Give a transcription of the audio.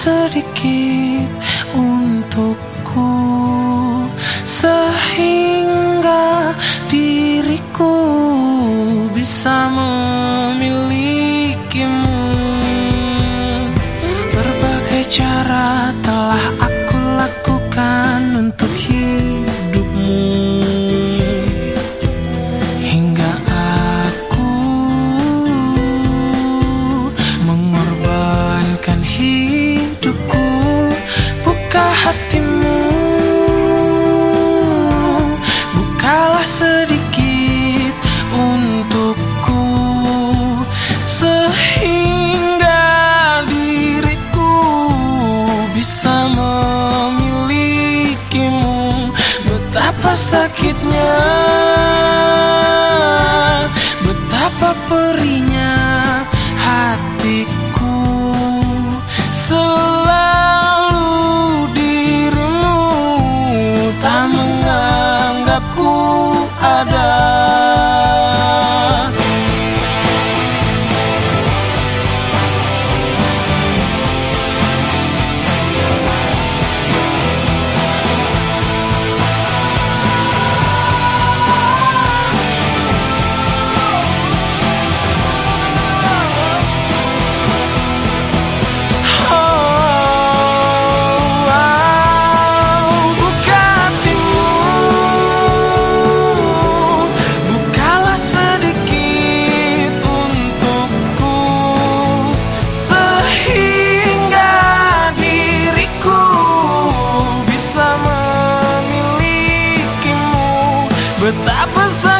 sedikit untukku sehingga diriku bisa memilikimu. Sakitnya Betapa sakitnya Betapa